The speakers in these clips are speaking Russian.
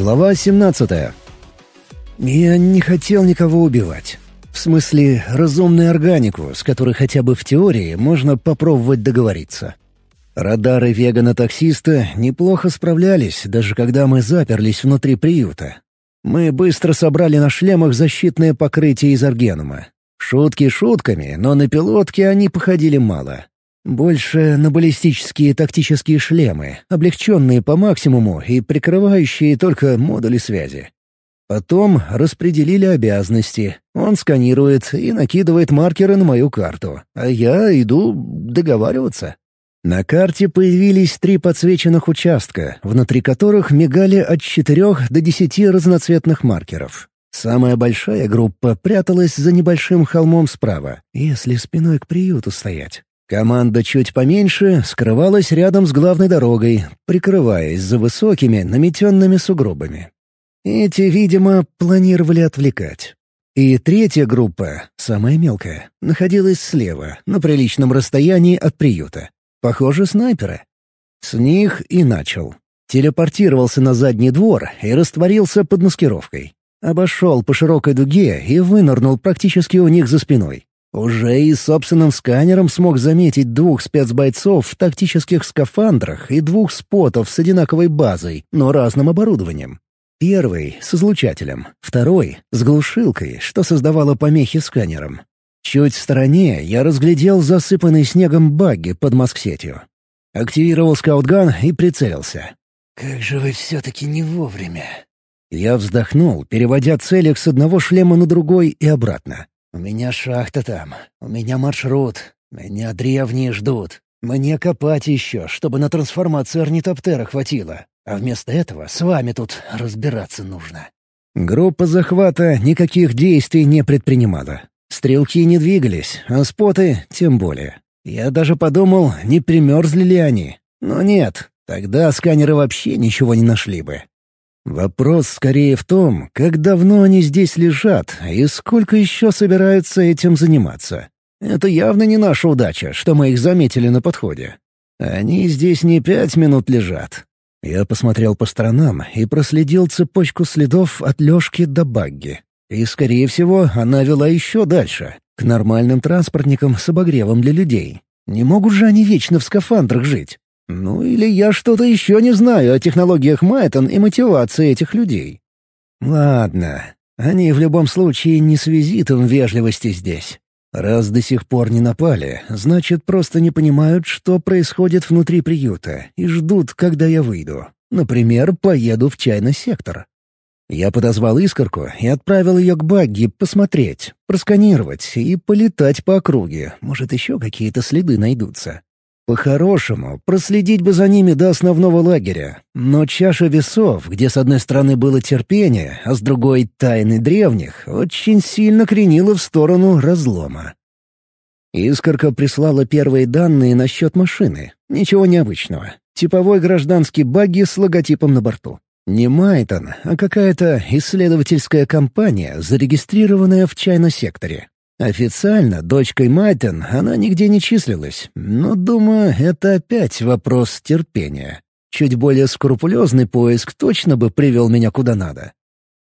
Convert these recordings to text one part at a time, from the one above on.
Глава 17 Я не хотел никого убивать. В смысле, разумную органику, с которой хотя бы в теории можно попробовать договориться. Радары вегана-таксиста неплохо справлялись, даже когда мы заперлись внутри приюта. Мы быстро собрали на шлемах защитное покрытие из аргенума. Шутки шутками, но на пилотке они походили мало. Больше на баллистические тактические шлемы, облегченные по максимуму и прикрывающие только модули связи. Потом распределили обязанности. Он сканирует и накидывает маркеры на мою карту, а я иду договариваться. На карте появились три подсвеченных участка, внутри которых мигали от четырех до десяти разноцветных маркеров. Самая большая группа пряталась за небольшим холмом справа, если спиной к приюту стоять. Команда чуть поменьше скрывалась рядом с главной дорогой, прикрываясь за высокими наметенными сугробами. Эти, видимо, планировали отвлекать. И третья группа, самая мелкая, находилась слева, на приличном расстоянии от приюта. Похоже, снайперы. С них и начал. Телепортировался на задний двор и растворился под маскировкой. Обошел по широкой дуге и вынырнул практически у них за спиной. Уже и собственным сканером смог заметить двух спецбойцов в тактических скафандрах и двух спотов с одинаковой базой, но разным оборудованием. Первый — с излучателем, второй — с глушилкой, что создавало помехи сканером. Чуть в стороне я разглядел засыпанный снегом багги под маск-сетью. Активировал скаутган и прицелился. «Как же вы все-таки не вовремя!» Я вздохнул, переводя целик с одного шлема на другой и обратно. У меня шахта там, у меня маршрут, меня древние ждут. Мне копать еще, чтобы на трансформацию орнитоптера хватило. А вместо этого с вами тут разбираться нужно». Группа захвата никаких действий не предпринимала. Стрелки не двигались, а споты тем более. Я даже подумал, не примерзли ли они. Но нет, тогда сканеры вообще ничего не нашли бы. Вопрос скорее в том, как давно они здесь лежат и сколько еще собираются этим заниматься. Это явно не наша удача, что мы их заметили на подходе. Они здесь не пять минут лежат. Я посмотрел по сторонам и проследил цепочку следов от Лёшки до Багги. И, скорее всего, она вела еще дальше, к нормальным транспортникам с обогревом для людей. Не могут же они вечно в скафандрах жить. Ну или я что-то еще не знаю о технологиях Майтон и мотивации этих людей. Ладно, они в любом случае не с визитом вежливости здесь. Раз до сих пор не напали, значит, просто не понимают, что происходит внутри приюта, и ждут, когда я выйду. Например, поеду в чайный сектор. Я подозвал искорку и отправил ее к Багги посмотреть, просканировать и полетать по округе. Может, еще какие-то следы найдутся. По-хорошему, проследить бы за ними до основного лагеря. Но чаша весов, где с одной стороны было терпение, а с другой — тайны древних, очень сильно кренила в сторону разлома. Искорка прислала первые данные насчет машины. Ничего необычного. Типовой гражданский багги с логотипом на борту. Не Майтон, а какая-то исследовательская компания, зарегистрированная в чайно-секторе. Официально дочкой Майтон она нигде не числилась, но, думаю, это опять вопрос терпения. Чуть более скрупулезный поиск точно бы привел меня куда надо.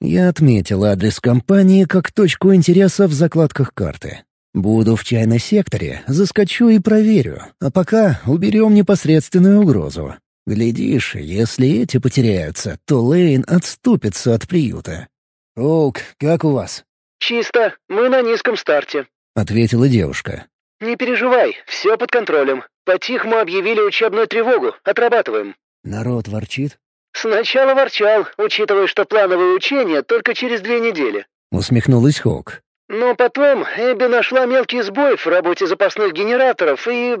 Я отметил адрес компании как точку интереса в закладках карты. Буду в чайном секторе, заскочу и проверю, а пока уберем непосредственную угрозу. Глядишь, если эти потеряются, то Лейн отступится от приюта. «Оук, как у вас?» «Чисто. Мы на низком старте», — ответила девушка. «Не переживай, все под контролем. По-тихому объявили учебную тревогу. Отрабатываем». «Народ ворчит?» «Сначала ворчал, учитывая, что плановые учения только через две недели». Усмехнулась Хок. Но потом Эбби нашла мелкий сбой в работе запасных генераторов и...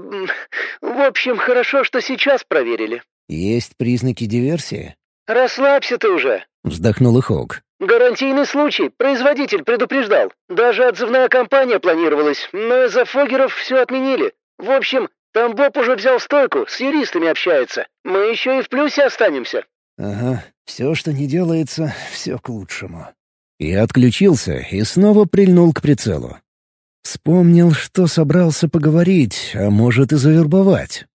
В общем, хорошо, что сейчас проверили. «Есть признаки диверсии?» «Расслабься ты уже», — вздохнула Хок. «Гарантийный случай. Производитель предупреждал. Даже отзывная кампания планировалась, но из-за фогеров все отменили. В общем, там Боб уже взял стойку, с юристами общается. Мы еще и в плюсе останемся». «Ага, все, что не делается, все к лучшему». Я отключился и снова прильнул к прицелу. Вспомнил, что собрался поговорить, а может и завербовать.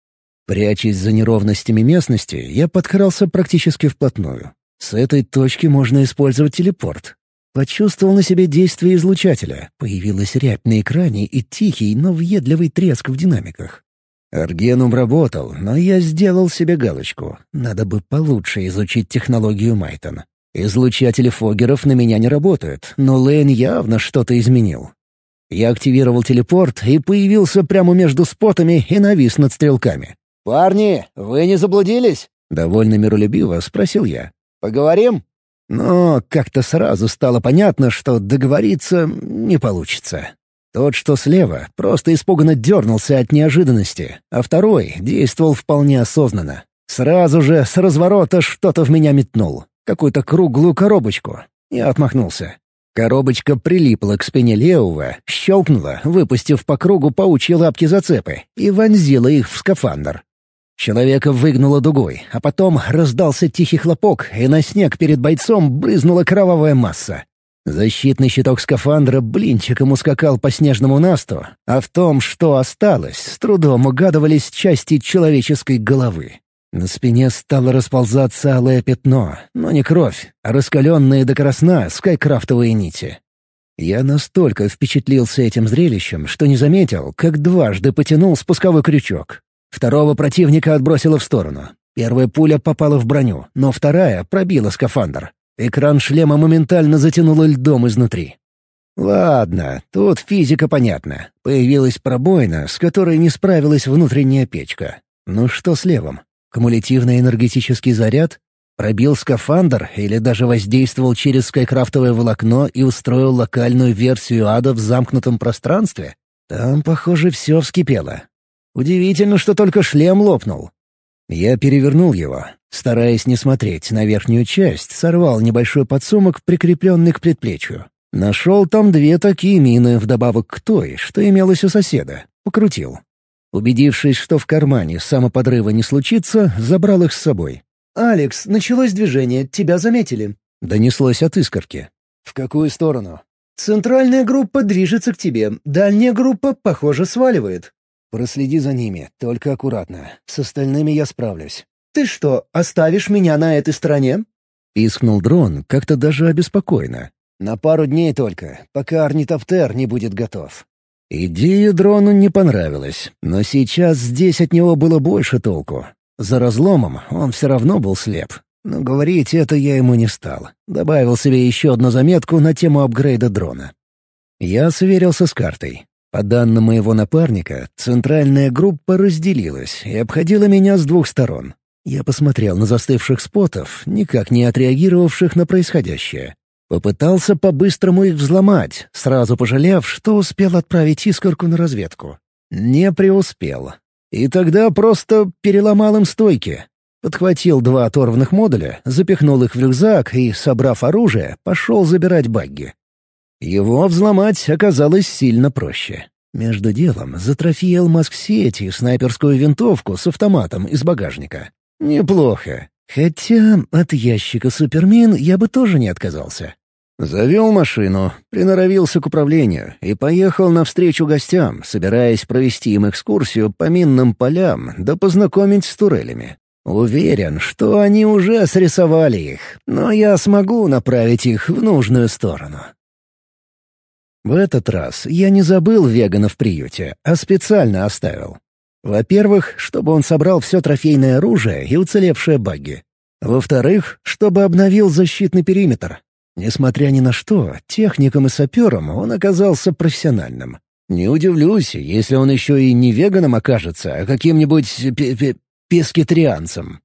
Прячась за неровностями местности, я подкрался практически вплотную. С этой точки можно использовать телепорт. Почувствовал на себе действие излучателя. Появилась рябь на экране и тихий, но въедливый треск в динамиках. Аргенум работал, но я сделал себе галочку. Надо бы получше изучить технологию Майтон. Излучатели Фогеров на меня не работают, но Лейн явно что-то изменил. Я активировал телепорт и появился прямо между спотами и навис над стрелками. «Парни, вы не заблудились?» — довольно миролюбиво спросил я. «Поговорим?» Но как-то сразу стало понятно, что договориться не получится. Тот, что слева, просто испуганно дернулся от неожиданности, а второй действовал вполне осознанно. Сразу же с разворота что-то в меня метнул. Какую-то круглую коробочку. Я отмахнулся. Коробочка прилипла к спине левого, щелкнула, выпустив по кругу паучьи лапки-зацепы, и вонзила их в скафандр. Человека выгнуло дугой, а потом раздался тихий хлопок, и на снег перед бойцом брызнула кровавая масса. Защитный щиток скафандра блинчиком ускакал по снежному насту, а в том, что осталось, с трудом угадывались части человеческой головы. На спине стало расползаться алое пятно, но не кровь, а раскаленные до красна скайкрафтовые нити. Я настолько впечатлился этим зрелищем, что не заметил, как дважды потянул спусковой крючок. Второго противника отбросило в сторону. Первая пуля попала в броню, но вторая пробила скафандр. Экран шлема моментально затянуло льдом изнутри. Ладно, тут физика понятна. Появилась пробоина, с которой не справилась внутренняя печка. Ну что с левым? Кумулятивный энергетический заряд? Пробил скафандр или даже воздействовал через скайкрафтовое волокно и устроил локальную версию ада в замкнутом пространстве? Там, похоже, все вскипело. Удивительно, что только шлем лопнул. Я перевернул его, стараясь не смотреть на верхнюю часть, сорвал небольшой подсумок, прикрепленный к предплечью. Нашел там две такие мины, вдобавок к той, что имелась у соседа. Покрутил. Убедившись, что в кармане самоподрыва не случится, забрал их с собой. «Алекс, началось движение, тебя заметили». Донеслось от искорки. «В какую сторону?» «Центральная группа движется к тебе, дальняя группа, похоже, сваливает». Проследи за ними, только аккуратно. С остальными я справлюсь». «Ты что, оставишь меня на этой стороне?» Пискнул дрон, как-то даже обеспокоенно. «На пару дней только, пока орнитоптер не будет готов». Идея дрону не понравилась, но сейчас здесь от него было больше толку. За разломом он все равно был слеп. Но говорить это я ему не стал. Добавил себе еще одну заметку на тему апгрейда дрона. Я сверился с картой. По данным моего напарника, центральная группа разделилась и обходила меня с двух сторон. Я посмотрел на застывших спотов, никак не отреагировавших на происходящее. Попытался по-быстрому их взломать, сразу пожалев, что успел отправить искорку на разведку. Не преуспел. И тогда просто переломал им стойки. Подхватил два оторванных модуля, запихнул их в рюкзак и, собрав оружие, пошел забирать багги. Его взломать оказалось сильно проще. Между делом затрофеял маск-сеть и снайперскую винтовку с автоматом из багажника. Неплохо. Хотя от ящика «Супермин» я бы тоже не отказался. Завел машину, приноровился к управлению и поехал навстречу гостям, собираясь провести им экскурсию по минным полям да познакомить с турелями. Уверен, что они уже срисовали их, но я смогу направить их в нужную сторону. В этот раз я не забыл вегана в приюте, а специально оставил. Во-первых, чтобы он собрал все трофейное оружие и уцелевшие багги. Во-вторых, чтобы обновил защитный периметр. Несмотря ни на что, техником и сапером он оказался профессиональным. Не удивлюсь, если он еще и не веганом окажется, а каким-нибудь пескетрианцем.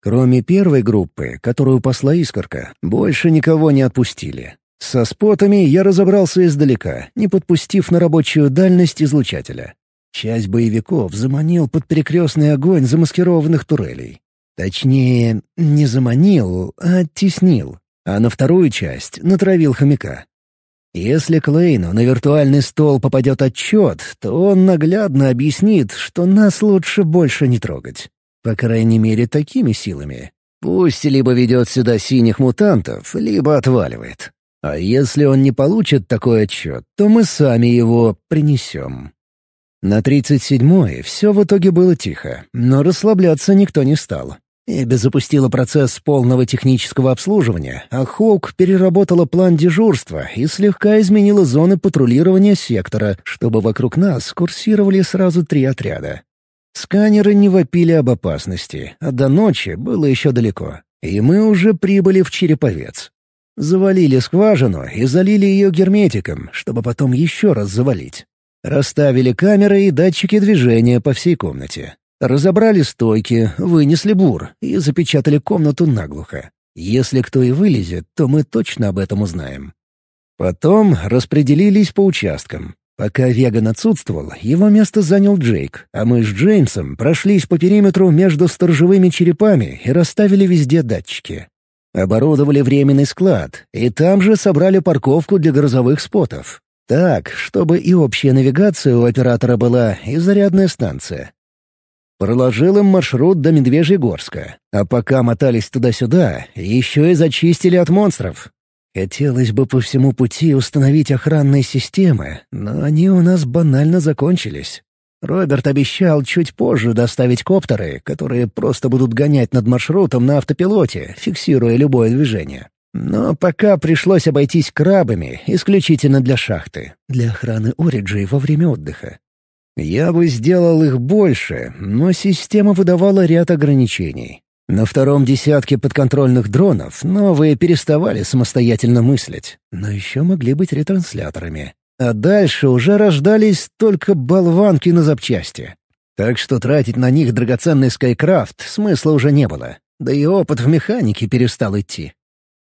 Кроме первой группы, которую посла Искорка, больше никого не отпустили. Со спотами я разобрался издалека, не подпустив на рабочую дальность излучателя. Часть боевиков заманил под перекрестный огонь замаскированных турелей. Точнее, не заманил, а оттеснил, а на вторую часть натравил хомяка. Если Клейну на виртуальный стол попадет отчет, то он наглядно объяснит, что нас лучше больше не трогать. По крайней мере, такими силами. Пусть либо ведет сюда синих мутантов, либо отваливает. А если он не получит такой отчет, то мы сами его принесем. На 37-й все в итоге было тихо, но расслабляться никто не стал. Эбби запустила процесс полного технического обслуживания, а Хоук переработала план дежурства и слегка изменила зоны патрулирования сектора, чтобы вокруг нас курсировали сразу три отряда. Сканеры не вопили об опасности, а до ночи было еще далеко, и мы уже прибыли в Череповец. Завалили скважину и залили ее герметиком, чтобы потом еще раз завалить. Расставили камеры и датчики движения по всей комнате. Разобрали стойки, вынесли бур и запечатали комнату наглухо. Если кто и вылезет, то мы точно об этом узнаем. Потом распределились по участкам. Пока Веган отсутствовал, его место занял Джейк, а мы с Джеймсом прошлись по периметру между сторожевыми черепами и расставили везде датчики. Оборудовали временный склад, и там же собрали парковку для грозовых спотов. Так, чтобы и общая навигация у оператора была, и зарядная станция. Проложил им маршрут до Медвежьегорска, а пока мотались туда-сюда, еще и зачистили от монстров. Хотелось бы по всему пути установить охранные системы, но они у нас банально закончились. Роберт обещал чуть позже доставить коптеры, которые просто будут гонять над маршрутом на автопилоте, фиксируя любое движение. Но пока пришлось обойтись крабами исключительно для шахты, для охраны Ориджей во время отдыха. Я бы сделал их больше, но система выдавала ряд ограничений. На втором десятке подконтрольных дронов новые переставали самостоятельно мыслить, но еще могли быть ретрансляторами. А дальше уже рождались только болванки на запчасти. Так что тратить на них драгоценный Скайкрафт смысла уже не было. Да и опыт в механике перестал идти.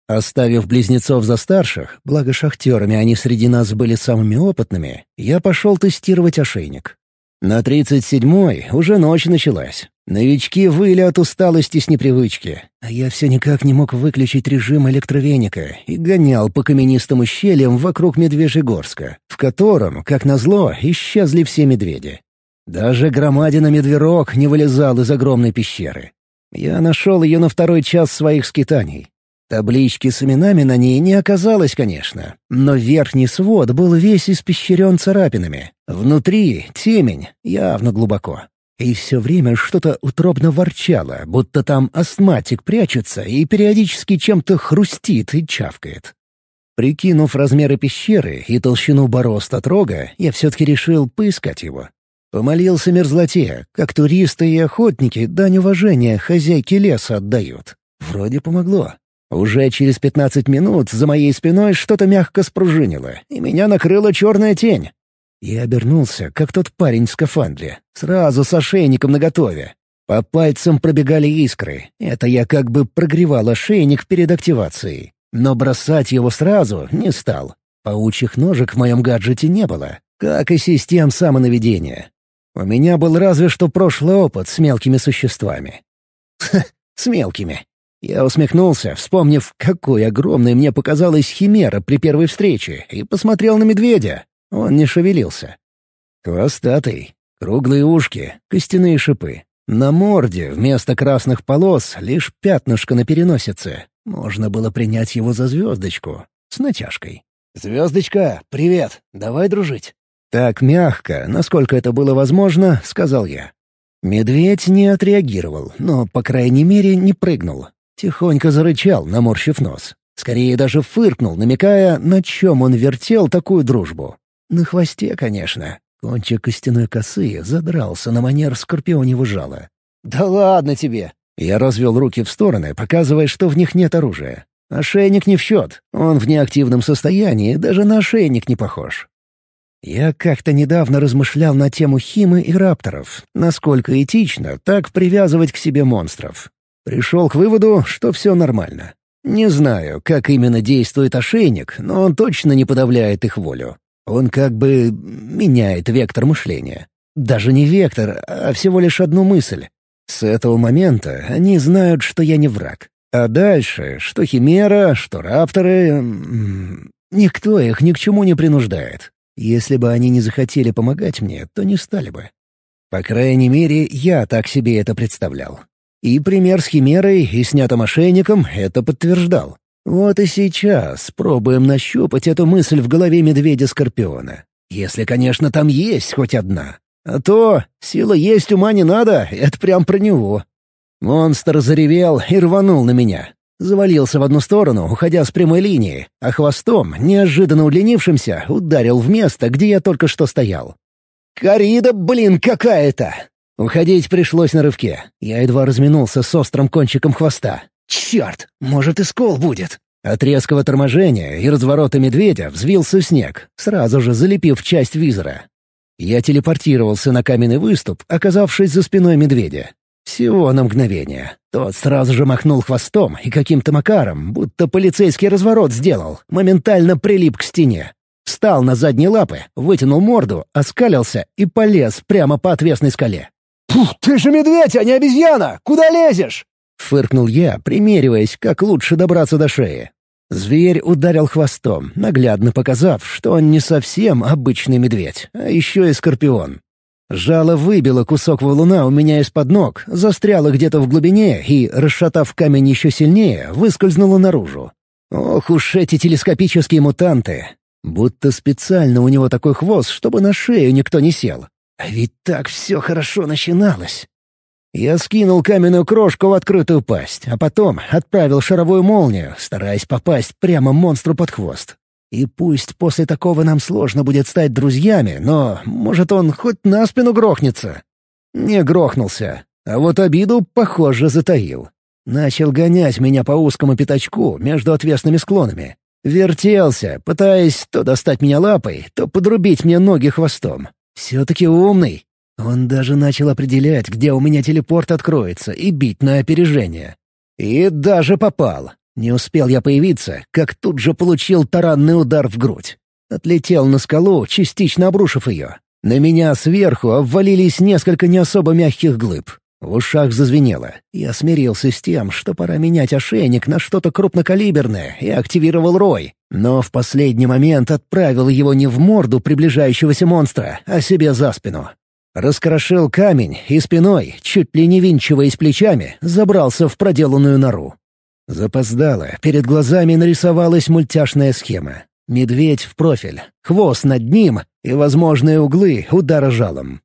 Оставив близнецов за старших, благо шахтерами они среди нас были самыми опытными, я пошел тестировать ошейник. На тридцать седьмой уже ночь началась. Новички выли от усталости с непривычки, а я все никак не мог выключить режим электровеника и гонял по каменистым ущельям вокруг Медвежьегорска, в котором, как назло, исчезли все медведи. Даже громадина-медверок не вылезал из огромной пещеры. Я нашел ее на второй час своих скитаний. Таблички с именами на ней не оказалось, конечно, но верхний свод был весь испещрен царапинами. Внутри — темень, явно глубоко. И все время что-то утробно ворчало, будто там астматик прячется и периодически чем-то хрустит и чавкает. Прикинув размеры пещеры и толщину борозд рога, я все-таки решил поискать его. Помолился мерзлоте, как туристы и охотники дань уважения хозяйке леса отдают. Вроде помогло. Уже через пятнадцать минут за моей спиной что-то мягко спружинило, и меня накрыла черная тень. Я обернулся, как тот парень в скафандре, сразу с ошейником наготове. По пальцам пробегали искры. Это я как бы прогревал ошейник перед активацией. Но бросать его сразу не стал. Паучьих ножек в моем гаджете не было, как и систем самонаведения. У меня был разве что прошлый опыт с мелкими существами. Ха, с мелкими. Я усмехнулся, вспомнив, какой огромной мне показалась химера при первой встрече, и посмотрел на медведя. Он не шевелился. Хвостатый, круглые ушки, костяные шипы. На морде вместо красных полос лишь пятнышко на переносице. Можно было принять его за звездочку. С натяжкой. «Звездочка, привет! Давай дружить!» Так мягко, насколько это было возможно, сказал я. Медведь не отреагировал, но, по крайней мере, не прыгнул. Тихонько зарычал, наморщив нос. Скорее даже фыркнул, намекая, на чем он вертел такую дружбу. На хвосте, конечно. Кончик костяной косы задрался на манер скорпионего жала. «Да ладно тебе!» Я развел руки в стороны, показывая, что в них нет оружия. Ошейник не в счет. Он в неактивном состоянии, даже на ошейник не похож. Я как-то недавно размышлял на тему химы и рапторов. Насколько этично так привязывать к себе монстров. Пришел к выводу, что все нормально. Не знаю, как именно действует ошейник, но он точно не подавляет их волю. Он как бы меняет вектор мышления. Даже не вектор, а всего лишь одну мысль. С этого момента они знают, что я не враг. А дальше, что Химера, что Рапторы... Никто их ни к чему не принуждает. Если бы они не захотели помогать мне, то не стали бы. По крайней мере, я так себе это представлял. И пример с Химерой и снятым ошейником это подтверждал. Вот и сейчас пробуем нащупать эту мысль в голове медведя-скорпиона. Если, конечно, там есть хоть одна. А то «сила есть, ума не надо» — это прям про него. Монстр заревел и рванул на меня. Завалился в одну сторону, уходя с прямой линии, а хвостом, неожиданно удлинившимся, ударил в место, где я только что стоял. «Корида, блин, какая-то!» Уходить пришлось на рывке. Я едва разминулся с острым кончиком хвоста. «Черт! Может, и скол будет!» От резкого торможения и разворота медведя взвился снег, сразу же залепив часть визора. Я телепортировался на каменный выступ, оказавшись за спиной медведя. Всего на мгновение. Тот сразу же махнул хвостом и каким-то макаром, будто полицейский разворот сделал, моментально прилип к стене. Встал на задние лапы, вытянул морду, оскалился и полез прямо по отвесной скале. «Ты же медведь, а не обезьяна! Куда лезешь?» Фыркнул я, примериваясь, как лучше добраться до шеи. Зверь ударил хвостом, наглядно показав, что он не совсем обычный медведь, а еще и скорпион. Жало выбило кусок валуна у меня из-под ног, застряло где-то в глубине и, расшатав камень еще сильнее, выскользнуло наружу. Ох уж эти телескопические мутанты! Будто специально у него такой хвост, чтобы на шею никто не сел. А ведь так все хорошо начиналось. Я скинул каменную крошку в открытую пасть, а потом отправил шаровую молнию, стараясь попасть прямо монстру под хвост. И пусть после такого нам сложно будет стать друзьями, но, может, он хоть на спину грохнется. Не грохнулся, а вот обиду, похоже, затаил. Начал гонять меня по узкому пятачку между отвесными склонами. Вертелся, пытаясь то достать меня лапой, то подрубить мне ноги хвостом. Все-таки умный. Он даже начал определять, где у меня телепорт откроется, и бить на опережение. И даже попал. Не успел я появиться, как тут же получил таранный удар в грудь. Отлетел на скалу, частично обрушив ее. На меня сверху обвалились несколько не особо мягких глыб. В ушах зазвенело. Я смирился с тем, что пора менять ошейник на что-то крупнокалиберное, и активировал рой. Но в последний момент отправил его не в морду приближающегося монстра, а себе за спину. Раскрошил камень и спиной, чуть ли не винчиваясь плечами, забрался в проделанную нору. Запоздало, перед глазами нарисовалась мультяшная схема. Медведь в профиль, хвост над ним и возможные углы удара жалом.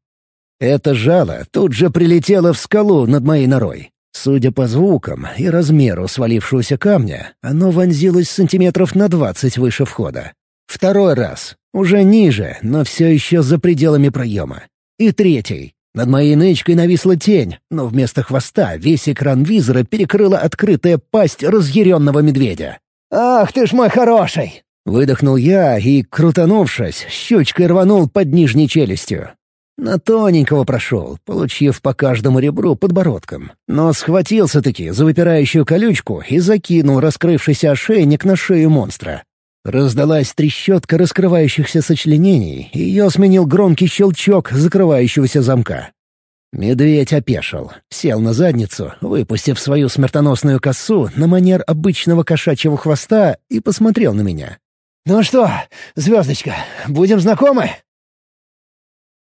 Это жало тут же прилетело в скалу над моей норой. Судя по звукам и размеру свалившегося камня, оно вонзилось сантиметров на двадцать выше входа. Второй раз. Уже ниже, но все еще за пределами проема. И третий. Над моей нычкой нависла тень, но вместо хвоста весь экран визора перекрыла открытая пасть разъяренного медведя. «Ах ты ж мой хороший!» Выдохнул я и, крутанувшись, щучкой рванул под нижней челюстью. На тоненького прошел, получив по каждому ребру подбородком. Но схватился-таки за выпирающую колючку и закинул раскрывшийся ошейник на шею монстра. Раздалась трещотка раскрывающихся сочленений, и ее сменил громкий щелчок закрывающегося замка. Медведь опешил, сел на задницу, выпустив свою смертоносную косу на манер обычного кошачьего хвоста и посмотрел на меня. «Ну что, звездочка, будем знакомы?»